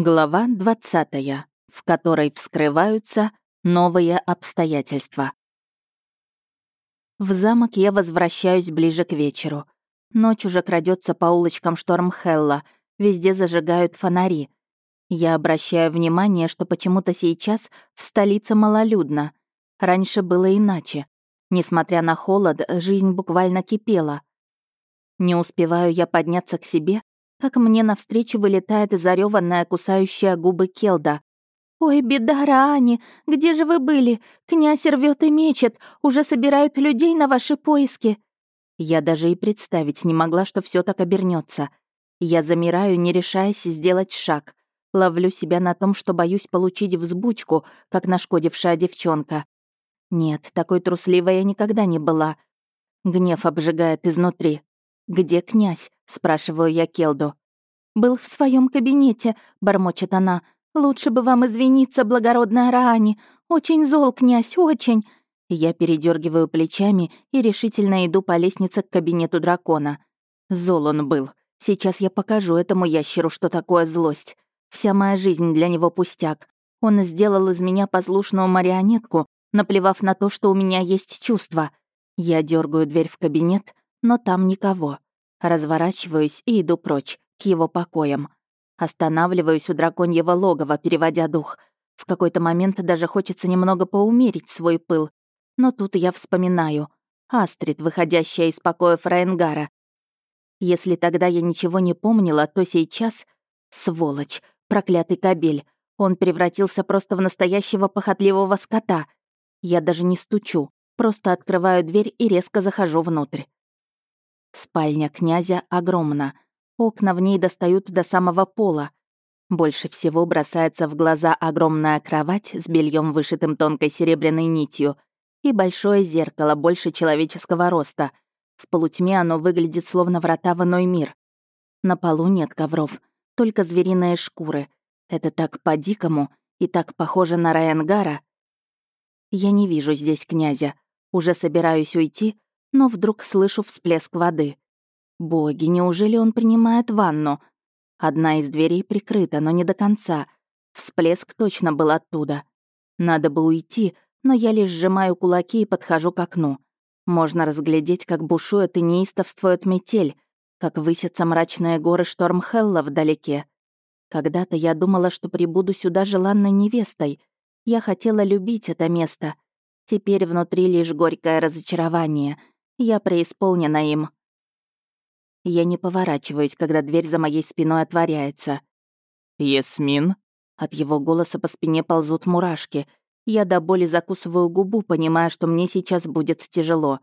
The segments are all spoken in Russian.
Глава 20, в которой вскрываются новые обстоятельства. В замок я возвращаюсь ближе к вечеру. Ночь уже крадется по улочкам Штормхелла, везде зажигают фонари. Я обращаю внимание, что почему-то сейчас в столице малолюдно. Раньше было иначе. Несмотря на холод, жизнь буквально кипела. Не успеваю я подняться к себе, как мне навстречу вылетает зареванная кусающая губы Келда. «Ой, беда, Раани, где же вы были? Князь рвет и мечет, уже собирают людей на ваши поиски». Я даже и представить не могла, что все так обернется. Я замираю, не решаясь сделать шаг. Ловлю себя на том, что боюсь получить взбучку, как нашкодившая девчонка. Нет, такой трусливой я никогда не была. Гнев обжигает изнутри. «Где князь?» — спрашиваю я Келду. «Был в своем кабинете», — бормочет она. «Лучше бы вам извиниться, благородная Раани. Очень зол, князь, очень». Я передергиваю плечами и решительно иду по лестнице к кабинету дракона. Зол он был. Сейчас я покажу этому ящеру, что такое злость. Вся моя жизнь для него пустяк. Он сделал из меня послушную марионетку, наплевав на то, что у меня есть чувства. Я дергаю дверь в кабинет, но там никого. Разворачиваюсь и иду прочь, к его покоям. Останавливаюсь у драконьего логова, переводя дух. В какой-то момент даже хочется немного поумерить свой пыл. Но тут я вспоминаю. Астрид, выходящая из покоя Фраенгара. Если тогда я ничего не помнила, то сейчас... Сволочь, проклятый кабель. Он превратился просто в настоящего похотливого скота. Я даже не стучу, просто открываю дверь и резко захожу внутрь. Спальня князя огромна. Окна в ней достают до самого пола. Больше всего бросается в глаза огромная кровать с бельем, вышитым тонкой серебряной нитью, и большое зеркало больше человеческого роста. В полутьме оно выглядит словно врата в иной мир. На полу нет ковров, только звериные шкуры. Это так по-дикому и так похоже на Райангара. Я не вижу здесь князя. Уже собираюсь уйти, но вдруг слышу всплеск воды. Боги, неужели он принимает ванну? Одна из дверей прикрыта, но не до конца. Всплеск точно был оттуда. Надо бы уйти, но я лишь сжимаю кулаки и подхожу к окну. Можно разглядеть, как бушует и неистовствует метель, как высятся мрачные горы Штормхелла вдалеке. Когда-то я думала, что прибуду сюда желанной невестой. Я хотела любить это место. Теперь внутри лишь горькое разочарование — я преисполнена им. Я не поворачиваюсь, когда дверь за моей спиной отворяется. «Ясмин?» От его голоса по спине ползут мурашки. Я до боли закусываю губу, понимая, что мне сейчас будет тяжело.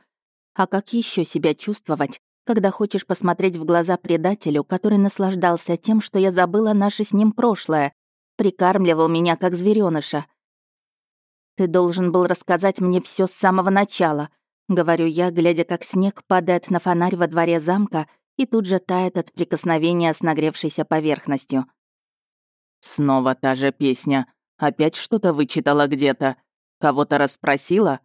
А как еще себя чувствовать, когда хочешь посмотреть в глаза предателю, который наслаждался тем, что я забыла наше с ним прошлое, прикармливал меня как зверёныша? Ты должен был рассказать мне все с самого начала, — говорю я, глядя, как снег падает на фонарь во дворе замка и тут же тает от прикосновения с нагревшейся поверхностью. «Снова та же песня. Опять что-то вычитала где-то. Кого-то расспросила?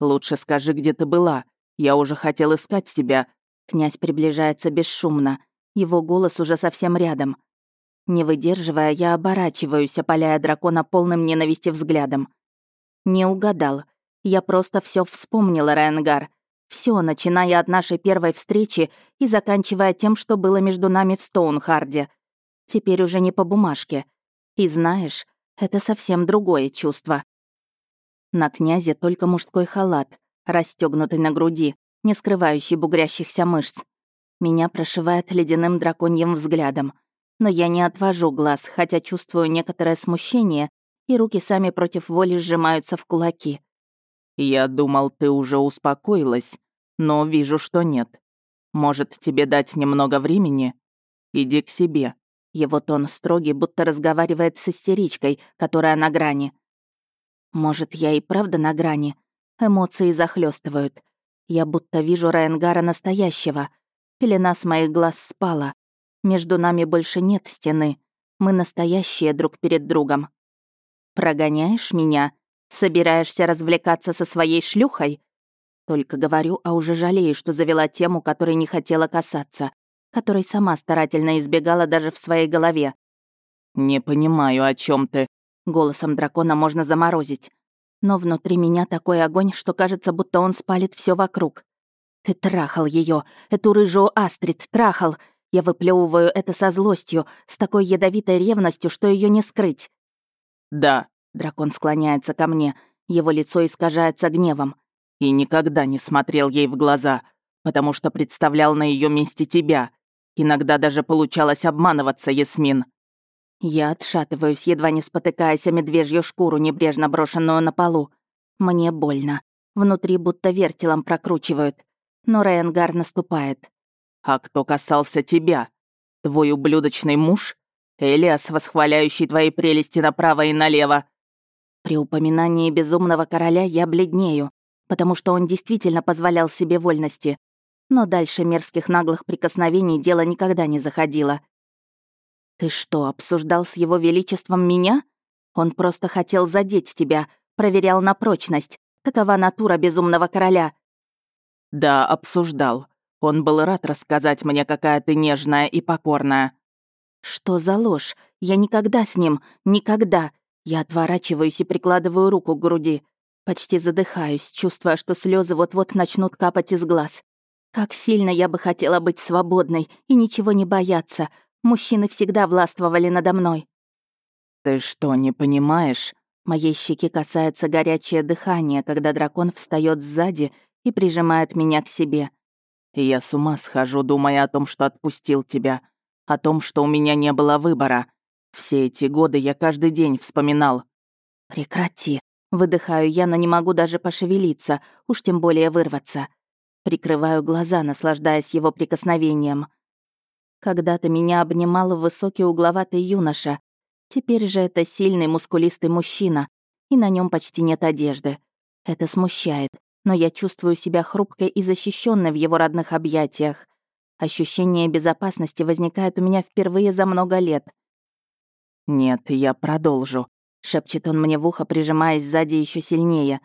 Лучше скажи, где ты была. Я уже хотел искать тебя». Князь приближается бесшумно. Его голос уже совсем рядом. Не выдерживая, я оборачиваюсь, опаляя дракона полным ненависти взглядом. Не угадал. Я просто все вспомнила, Райангар. Все, начиная от нашей первой встречи и заканчивая тем, что было между нами в Стоунхарде. Теперь уже не по бумажке. И знаешь, это совсем другое чувство. На князе только мужской халат, расстегнутый на груди, не скрывающий бугрящихся мышц. Меня прошивает ледяным драконьим взглядом. Но я не отвожу глаз, хотя чувствую некоторое смущение, и руки сами против воли сжимаются в кулаки. «Я думал, ты уже успокоилась, но вижу, что нет. Может, тебе дать немного времени? Иди к себе». Его тон строгий, будто разговаривает с истеричкой, которая на грани. Может, я и правда на грани? Эмоции захлестывают. Я будто вижу Райангара настоящего. Пелена с моих глаз спала. Между нами больше нет стены. Мы настоящие друг перед другом. «Прогоняешь меня?» Собираешься развлекаться со своей шлюхой? Только говорю, а уже жалею, что завела тему, которой не хотела касаться, которой сама старательно избегала даже в своей голове. «Не понимаю, о чем ты». Голосом дракона можно заморозить. Но внутри меня такой огонь, что кажется, будто он спалит все вокруг. «Ты трахал ее, эту рыжую Астрид, трахал!» Я выплевываю это со злостью, с такой ядовитой ревностью, что ее не скрыть. «Да». Дракон склоняется ко мне, его лицо искажается гневом. «И никогда не смотрел ей в глаза, потому что представлял на ее месте тебя. Иногда даже получалось обманываться, Ясмин». Я отшатываюсь, едва не спотыкаясь о медвежью шкуру, небрежно брошенную на полу. Мне больно. Внутри будто вертелом прокручивают. Но Рейнгар наступает. «А кто касался тебя? Твой ублюдочный муж? Элиас, восхваляющий твои прелести направо и налево?» При упоминании безумного короля я бледнею, потому что он действительно позволял себе вольности. Но дальше мерзких наглых прикосновений дело никогда не заходило. «Ты что, обсуждал с его величеством меня? Он просто хотел задеть тебя, проверял на прочность. Такова натура безумного короля». «Да, обсуждал. Он был рад рассказать мне, какая ты нежная и покорная». «Что за ложь? Я никогда с ним, никогда!» Я отворачиваюсь и прикладываю руку к груди. Почти задыхаюсь, чувствуя, что слезы вот-вот начнут капать из глаз. Как сильно я бы хотела быть свободной и ничего не бояться. Мужчины всегда властвовали надо мной. «Ты что, не понимаешь?» Моей щеки касается горячее дыхание, когда дракон встает сзади и прижимает меня к себе. Я с ума схожу, думая о том, что отпустил тебя, о том, что у меня не было выбора. Все эти годы я каждый день вспоминал. Прекрати. Выдыхаю я, но не могу даже пошевелиться, уж тем более вырваться. Прикрываю глаза, наслаждаясь его прикосновением. Когда-то меня обнимал высокий угловатый юноша. Теперь же это сильный мускулистый мужчина, и на нем почти нет одежды. Это смущает но я чувствую себя хрупкой и защищенной в его родных объятиях. Ощущение безопасности возникает у меня впервые за много лет. «Нет, я продолжу», — шепчет он мне в ухо, прижимаясь сзади еще сильнее.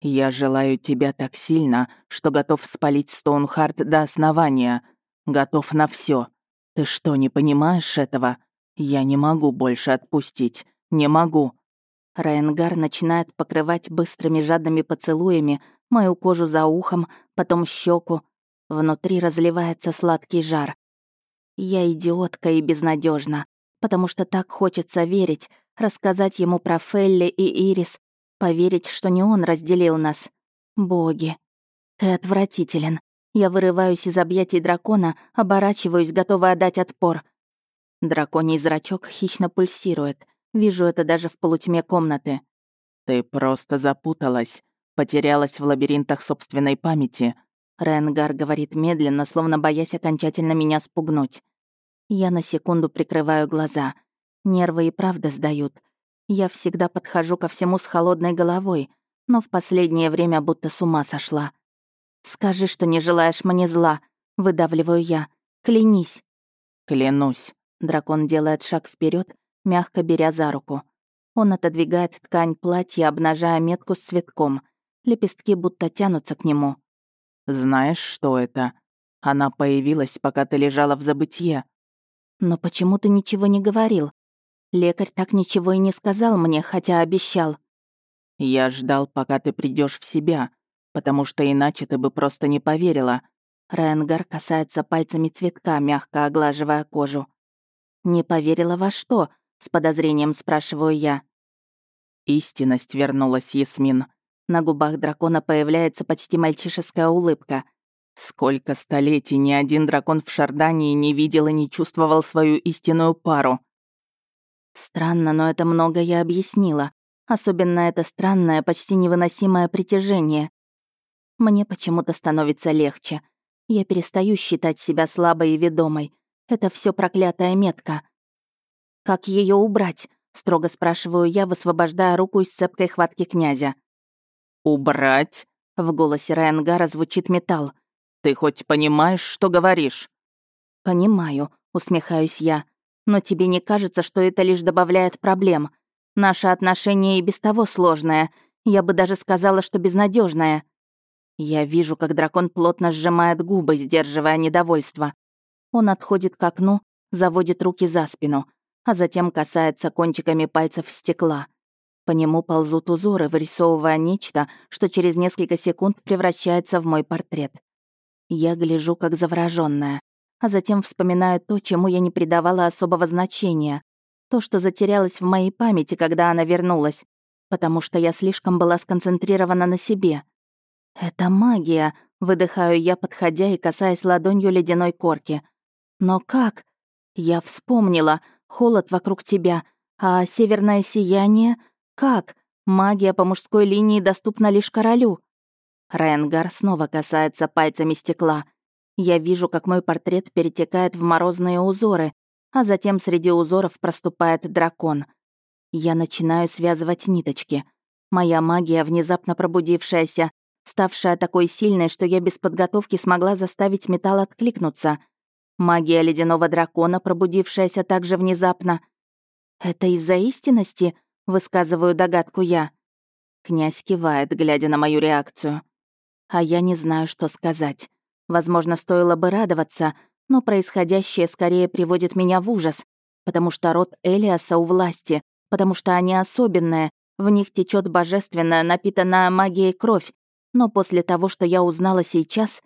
«Я желаю тебя так сильно, что готов спалить Стоунхарт до основания. Готов на все. Ты что, не понимаешь этого? Я не могу больше отпустить. Не могу». Райангар начинает покрывать быстрыми жадными поцелуями мою кожу за ухом, потом щеку. Внутри разливается сладкий жар. Я идиотка и безнадежна, потому что так хочется верить, рассказать ему про Фелли и Ирис, поверить, что не он разделил нас. Боги, ты отвратителен. Я вырываюсь из объятий дракона, оборачиваюсь, готовая отдать отпор. Драконий зрачок хищно пульсирует. Вижу это даже в полутьме комнаты. «Ты просто запуталась», Потерялась в лабиринтах собственной памяти. Ренгар говорит медленно, словно боясь окончательно меня спугнуть. Я на секунду прикрываю глаза. Нервы и правда сдают. Я всегда подхожу ко всему с холодной головой, но в последнее время будто с ума сошла. «Скажи, что не желаешь мне зла», — выдавливаю я. «Клянись». «Клянусь». Дракон делает шаг вперед, мягко беря за руку. Он отодвигает ткань платья, обнажая метку с цветком. Лепестки будто тянутся к нему. «Знаешь, что это? Она появилась, пока ты лежала в забытье». «Но почему ты ничего не говорил? Лекарь так ничего и не сказал мне, хотя обещал». «Я ждал, пока ты придешь в себя, потому что иначе ты бы просто не поверила». Ренгар касается пальцами цветка, мягко оглаживая кожу. «Не поверила во что?» — с подозрением спрашиваю я. Истинность вернулась, Ясмин. На губах дракона появляется почти мальчишеская улыбка. Сколько столетий ни один дракон в Шардании не видел и не чувствовал свою истинную пару. Странно, но это много я объяснила. Особенно это странное, почти невыносимое притяжение. Мне почему-то становится легче. Я перестаю считать себя слабой и ведомой. Это все проклятая метка. «Как ее убрать?» — строго спрашиваю я, высвобождая руку из цепкой хватки князя. «Убрать?» — в голосе Райангара звучит металл. «Ты хоть понимаешь, что говоришь?» «Понимаю», — усмехаюсь я. «Но тебе не кажется, что это лишь добавляет проблем? Наше отношение и без того сложное. Я бы даже сказала, что безнадежное. Я вижу, как дракон плотно сжимает губы, сдерживая недовольство. Он отходит к окну, заводит руки за спину. а затем касается кончиками пальцев стекла. По нему ползут узоры, вырисовывая нечто, что через несколько секунд превращается в мой портрет. Я гляжу как заворожённая, а затем вспоминаю то, чему я не придавала особого значения. То, что затерялось в моей памяти, когда она вернулась, потому что я слишком была сконцентрирована на себе. «Это магия», — выдыхаю я, подходя и касаясь ладонью ледяной корки. «Но как?» «Я вспомнила. Холод вокруг тебя. А северное сияние? Как? Магия по мужской линии доступна лишь королю». Райангар снова касается пальцами стекла. Я вижу, как мой портрет перетекает в морозные узоры, а затем среди узоров проступает дракон — я начинаю связывать ниточки. Моя магия, внезапно пробудившаяся, ставшая такой сильной, что я без подготовки смогла заставить металл откликнуться. Магия ледяного дракона, пробудившаяся также внезапно. «Это из-за истинности?» — высказываю догадку я. Князь кивает, глядя на мою реакцию. А я не знаю, что сказать. Возможно, стоило бы радоваться, но происходящее скорее приводит меня в ужас, потому что род Элиаса у власти, потому что они особенные, в них течет божественная, напитанная магией кровь. Но после того, что я узнала сейчас,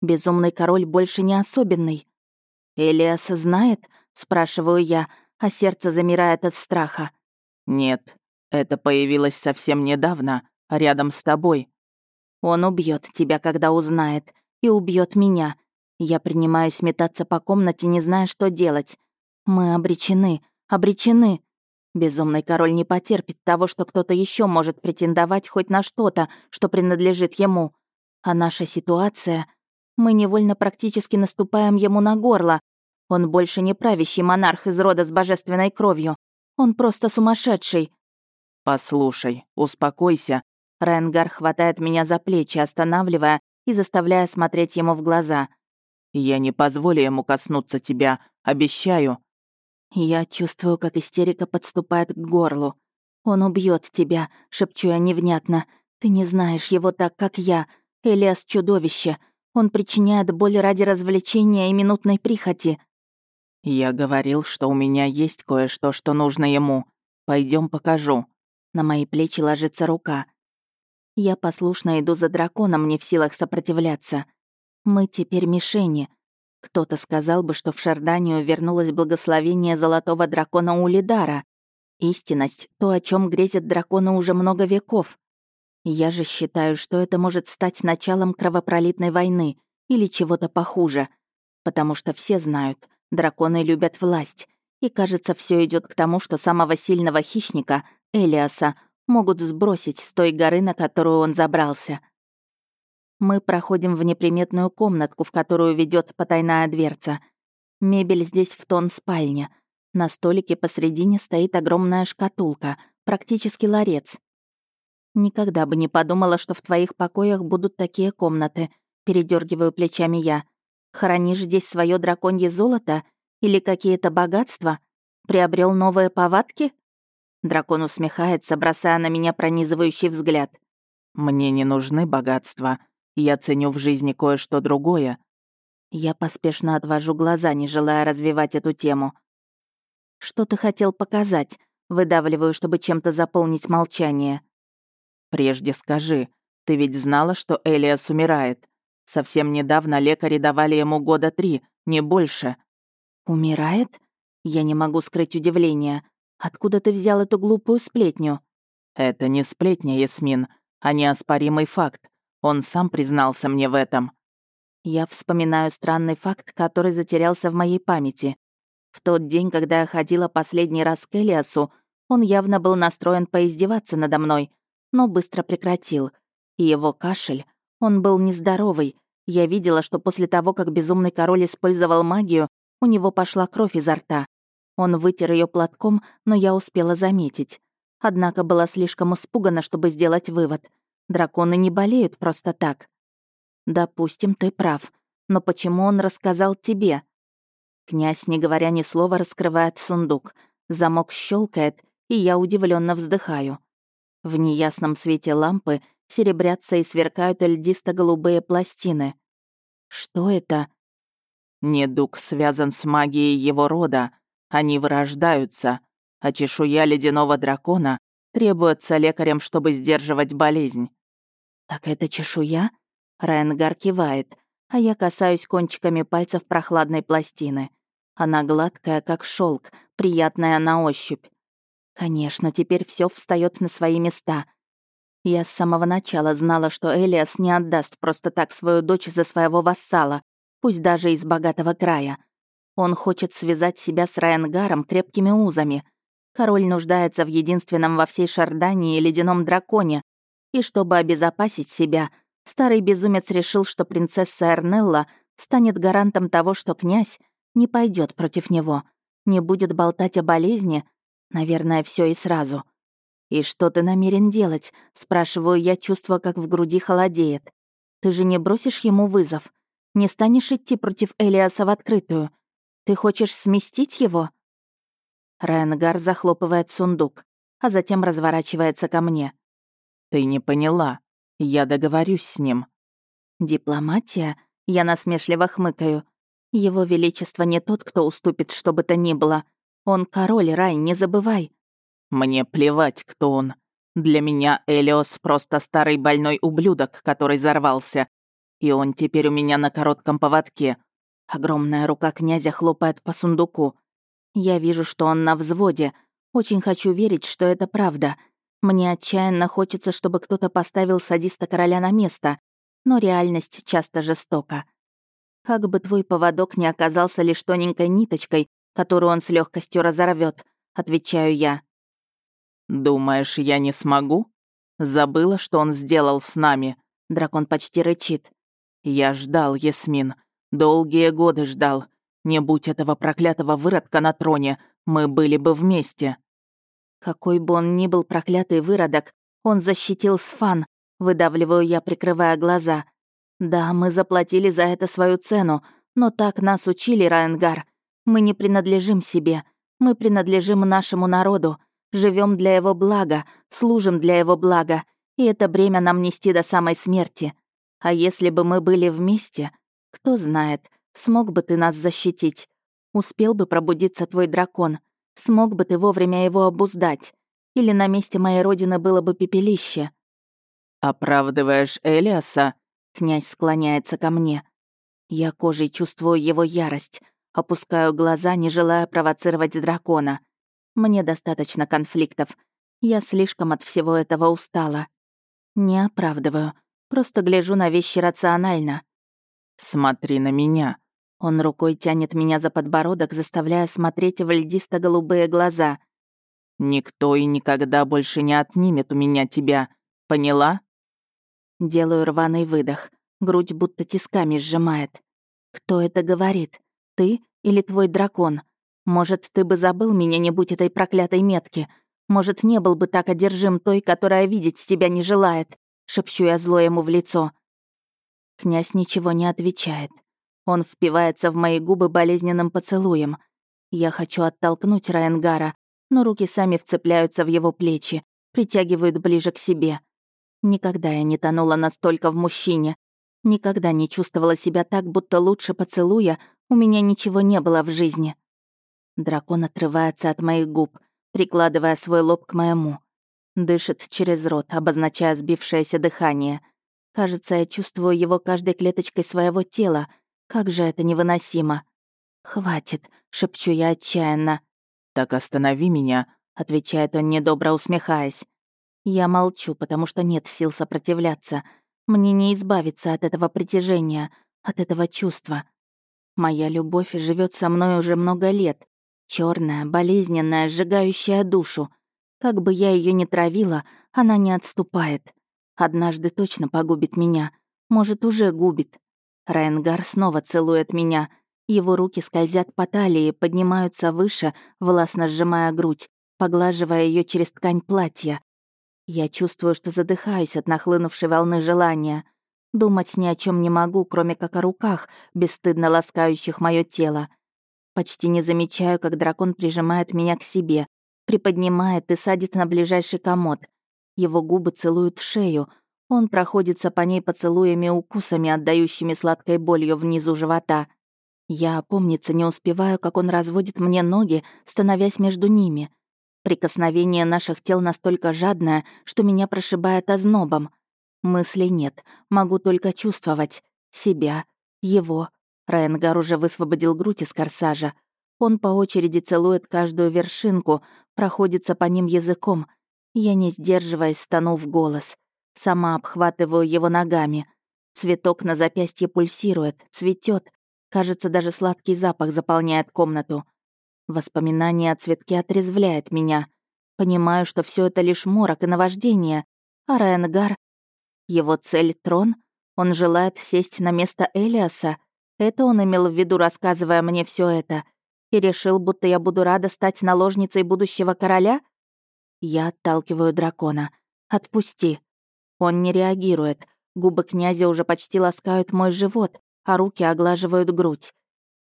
безумный король больше не особенный. «Элиас знает?» — спрашиваю я, а сердце замирает от страха. «Нет, это появилось совсем недавно, рядом с тобой». «Он убьет тебя, когда узнает, и убьет меня. Я принимаюсь метаться по комнате, не зная, что делать. Мы обречены, обречены. Безумный король не потерпит того, что кто-то еще может претендовать хоть на что-то, что принадлежит ему. А наша ситуация... Мы невольно практически наступаем ему на горло. Он больше не правящий монарх из рода с божественной кровью. Он просто сумасшедший. «Послушай, успокойся». Ренгар хватает меня за плечи, останавливая и заставляя смотреть ему в глаза. «Я не позволю ему коснуться тебя, обещаю». Я чувствую, как истерика подступает к горлу. «Он убьет тебя», — шепчу я невнятно. «Ты не знаешь его так, как я. Элиас — чудовище. Он причиняет боль ради развлечения и минутной прихоти». «Я говорил, что у меня есть кое-что, что нужно ему. Пойдем покажу». На мои плечи ложится рука. Я послушно иду за драконом, не в силах сопротивляться. Мы теперь мишени. Кто-то сказал бы, что в Шарданию вернулось благословение золотого дракона Улидара. Истинность — то, о чем грезят драконы уже много веков. Я же считаю, что это может стать началом кровопролитной войны или чего-то похуже. Потому что все знают, драконы любят власть. И кажется, все идет к тому, что самого сильного хищника, Элиаса, могут сбросить с той горы, на которую он забрался. Мы проходим в неприметную комнатку, в которую ведет потайная дверца. Мебель здесь в тон спальня. На столике посредине стоит огромная шкатулка, практически ларец. Никогда бы не подумала, что в твоих покоях будут такие комнаты, передергиваю плечами я. Хранишь здесь свое драконье золото или какие-то богатства? Приобрел новые повадки? Дракон усмехается, бросая на меня пронизывающий взгляд. Мне не нужны богатства. Я ценю в жизни кое-что другое». Я поспешно отвожу глаза, не желая развивать эту тему. «Что ты хотел показать?» Выдавливаю, чтобы чем-то заполнить молчание. «Прежде скажи, ты ведь знала, что Элиас умирает? Совсем недавно лекари давали ему года три, не больше». «Умирает?» Я не могу скрыть удивление. Откуда ты взял эту глупую сплетню? Это не сплетня, Ясмин, а неоспоримый факт. Он сам признался мне в этом. Я вспоминаю странный факт, который затерялся в моей памяти. В тот день, когда я ходила последний раз к Элиасу, он явно был настроен поиздеваться надо мной, но быстро прекратил. И его кашель, он был нездоровый. Я видела, что после того, как безумный король использовал магию, у него пошла кровь изо рта. Он вытер ее платком, но я успела заметить. Однако была слишком испугана, чтобы сделать вывод. Драконы не болеют просто так. Допустим, ты прав. Но почему он рассказал тебе? Князь, не говоря ни слова, раскрывает сундук. Замок щелкает, и я удивленно вздыхаю. В неясном свете лампы серебрятся и сверкают льдисто-голубые пластины. Что это? Недуг связан с магией его рода. Они вырождаются, а чешуя ледяного дракона требуется лекарям, чтобы сдерживать болезнь». «Так это чешуя?» Райангар кивает, а я касаюсь кончиками пальцев прохладной пластины. Она гладкая, как шелк, приятная на ощупь. Конечно, теперь все встает на свои места. Я с самого начала знала, что Элиас не отдаст просто так свою дочь за своего вассала, пусть даже из богатого края. Он хочет связать себя с Райангаром крепкими узами. Король нуждается в единственном во всей Шардании ледяном драконе, и чтобы обезопасить себя, старый безумец решил, что принцесса Эрнелла станет гарантом того, что князь не пойдет против него, не будет болтать о болезни, наверное, все и сразу. «И что ты намерен делать?» — спрашиваю я, чувствуя, как в груди холодеет. «Ты же не бросишь ему вызов? Не станешь идти против Элиаса в открытую? Ты хочешь сместить его?» Райангар захлопывает сундук, а затем разворачивается ко мне. «Ты не поняла. Я договорюсь с ним». «Дипломатия?» Я насмешливо хмыкаю. «Его Величество не тот, кто уступит, что бы то ни было. Он король, Рай, не забывай». «Мне плевать, кто он. Для меня Элиос просто старый больной ублюдок, который взорвался. И он теперь у меня на коротком поводке». Огромная рука князя хлопает по сундуку. Я вижу, что он на взводе. Очень хочу верить, что это правда. Мне отчаянно хочется, чтобы кто-то поставил садиста короля на место, но реальность часто жестока. Как бы твой поводок не оказался лишь тоненькой ниточкой, которую он с легкостью разорвет, отвечаю я. «Думаешь, я не смогу? Забыла, что он сделал с нами?» Дракон почти рычит. «Я ждал, Ясмин. Долгие годы ждал. Не будь этого проклятого выродка на троне, мы были бы вместе». Какой бы он ни был проклятый выродок, он защитил Сфан, выдавливаю я, прикрывая глаза. Да, мы заплатили за это свою цену, но так нас учили, Райангар. Мы не принадлежим себе, мы принадлежим нашему народу, живем для его блага, служим для его блага, и это бремя нам нести до самой смерти. А если бы мы были вместе, кто знает, смог бы ты нас защитить? Успел бы пробудиться твой дракон? Смог бы ты вовремя его обуздать? Или на месте моей родины было бы пепелище?» «Оправдываешь Элиаса?» Князь склоняется ко мне. Я кожей чувствую его ярость, опускаю глаза, не желая провоцировать дракона. Мне достаточно конфликтов. Я слишком от всего этого устала. Не оправдываю, просто гляжу на вещи рационально. «Смотри на меня», он рукой тянет меня за подбородок, заставляя смотреть в льдисто-голубые глаза. «Никто и никогда больше не отнимет у меня тебя. Поняла?» Делаю рваный выдох. Грудь будто тисками сжимает. «Кто это говорит? Ты или твой дракон? Может, ты бы забыл меня, не будь этой проклятой метки? Может, не был бы так одержим той, которая видеть тебя не желает?» Шепчу я зло ему в лицо. Князь ничего не отвечает. Он впивается в мои губы болезненным поцелуем. Я хочу оттолкнуть Райангара, но руки сами вцепляются в его плечи, притягивают ближе к себе. Никогда я не тонула настолько в мужчине. Никогда не чувствовала себя так, будто лучше поцелуя у меня ничего не было в жизни. Дракон отрывается от моих губ, прикладывая свой лоб к моему. Дышит через рот, обозначая сбившееся дыхание. Кажется, я чувствую его каждой клеточкой своего тела, как же это невыносимо. «Хватит», — шепчу я отчаянно. «Так останови меня», — отвечает он, недобро усмехаясь. Я молчу, потому что нет сил сопротивляться. Мне не избавиться от этого притяжения, от этого чувства. Моя любовь живет со мной уже много лет. черная, болезненная, сжигающая душу. Как бы я ее ни травила, она не отступает. Однажды точно погубит меня. Может, уже губит. Райангар снова целует меня. Его руки скользят по талии, поднимаются выше, властно сжимая грудь, поглаживая ее через ткань платья. Я чувствую, что задыхаюсь от нахлынувшей волны желания. Думать ни о чем не могу, кроме как о руках, бесстыдно ласкающих мое тело. Почти не замечаю, как дракон прижимает меня к себе, приподнимает и садит на ближайший комод. Его губы целуют шею, он проходится по ней поцелуями и укусами, отдающими сладкой болью внизу живота. Я опомниться не успеваю, как он разводит мне ноги, становясь между ними. Прикосновение наших тел настолько жадное, что меня прошибает ознобом. Мыслей нет, могу только чувствовать. Себя, его. Райангар уже высвободил грудь из корсажа. Он по очереди целует каждую вершинку, проходится по ним языком. Я, не сдерживаясь, стану в голос. Сама обхватываю его ногами. Цветок на запястье пульсирует, цветет. Кажется, даже сладкий запах заполняет комнату. Воспоминание о цветке отрезвляет меня. Понимаю, что все это лишь морок и наваждение. А Райангар... Его цель — трон? Он желает сесть на место Элиаса? Это он имел в виду, рассказывая мне все это? И решил, будто я буду рада стать наложницей будущего короля? Я отталкиваю дракона. «Отпусти». Он не реагирует. Губы князя уже почти ласкают мой живот, а руки оглаживают грудь.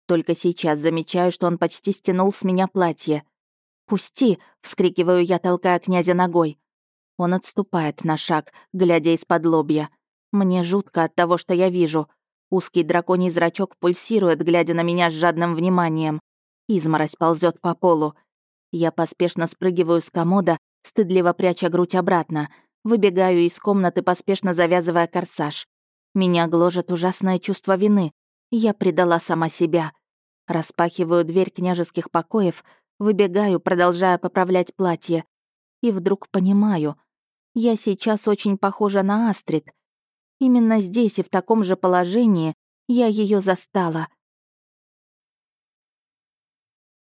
Только сейчас замечаю, что он почти стянул с меня платье. «Пусти!» — вскрикиваю я, толкая князя ногой. Он отступает на шаг, глядя из-под лобья. Мне жутко от того, что я вижу. Узкий драконий зрачок пульсирует, глядя на меня с жадным вниманием. Изморозь ползет по полу. Я поспешно спрыгиваю с комода, стыдливо пряча грудь обратно. Выбегаю из комнаты, поспешно завязывая корсаж. Меня гложет ужасное чувство вины. Я предала сама себя. Распахиваю дверь княжеских покоев, выбегаю, продолжая поправлять платье. И вдруг понимаю, я сейчас очень похожа на Астрид. Именно здесь и в таком же положении я ее застала —